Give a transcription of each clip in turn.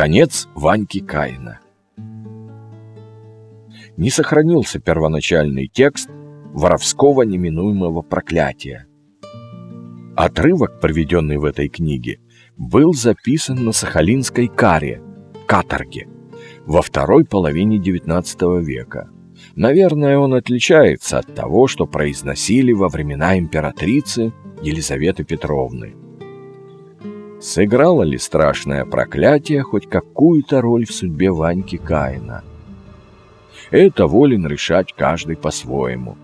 Конец Ваньки Каина. Не сохранился первоначальный текст воровского неминуемого проклятия. Отрывок, приведенный в этой книге, был записан на Сахалинской каре, каторге, во второй половине XIX века. Наверное, он отличается от того, что произносили во времена императрицы Елизаветы Петровны. Сыграло ли страшное проклятие хоть какую-то роль в судьбе Ваньки Каина? Это волен решать каждый по-своему.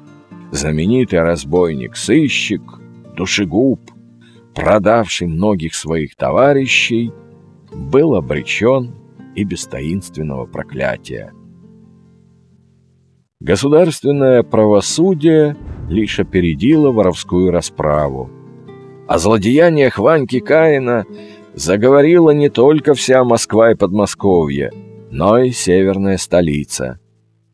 Знаменитый разбойник-сыщик, душегуб, продавший многих своих товарищей, был обречен и без таинственного проклятия. Государственное правосудие лишь опередило воровскую расправу. О злодеяниях Ваньки Каина заговорила не только вся Москва и Подмосковье, но и северная столица.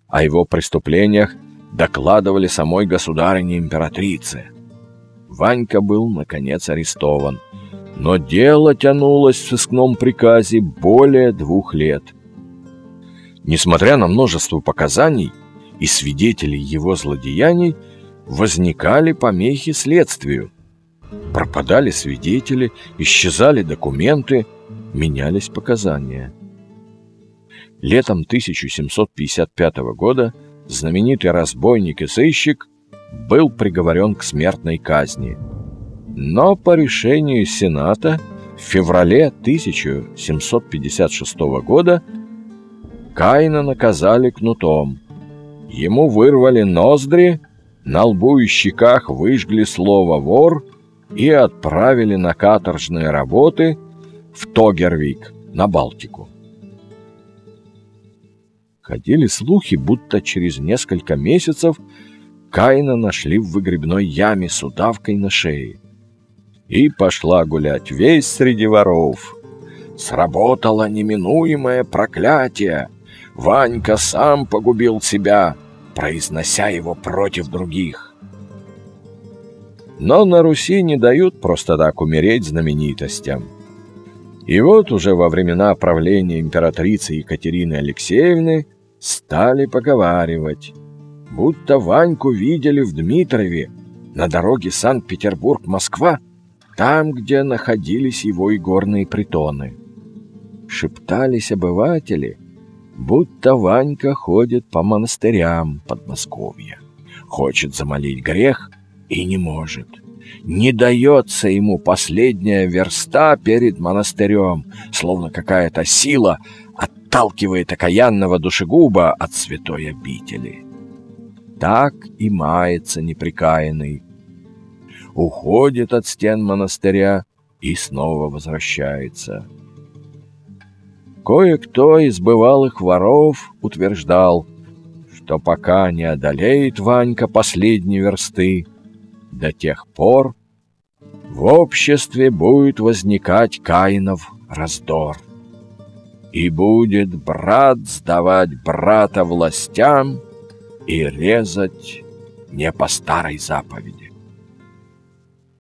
О его преступлениях докладывали самой государыне-императрице. Ванька был, наконец, арестован. Но дело тянулось в сыскном приказе более двух лет. Несмотря на множество показаний и свидетелей его злодеяний, возникали помехи следствию. Пропадали свидетели, исчезали документы, менялись показания. Летом 1755 года знаменитый разбойник и сыщик был приговорен к смертной казни. Но по решению Сената в феврале 1756 года Каина наказали кнутом. Ему вырвали ноздри, на лбу и щеках выжгли слово «вор» и отправили на каторжные работы в Тогервик, на Балтику. Ходили слухи, будто через несколько месяцев Каина нашли в выгребной яме с удавкой на шее. И пошла гулять весь среди воров. Сработало неминуемое проклятие. Ванька сам погубил себя, произнося его против других. Но на Руси не дают просто так умереть знаменитостям. И вот уже во времена правления императрицы Екатерины Алексеевны стали поговаривать будто Ваньку видели в Дмитрове, на дороге Санкт-Петербург-Москва, там, где находились его игорные притоны. Шептались обыватели, будто Ванька ходит по монастырям Подмосковья. Хочет замолить грех и не может. Не дается ему последняя верста перед монастырем, словно какая-то сила отталкивает окаянного душегуба от святой обители так и мается неприкаянный. Уходит от стен монастыря и снова возвращается. Кое-кто из бывалых воров утверждал, что пока не одолеет Ванька последней версты, до тех пор в обществе будет возникать Каинов раздор. И будет брат сдавать брата властям, и резать не по старой заповеди.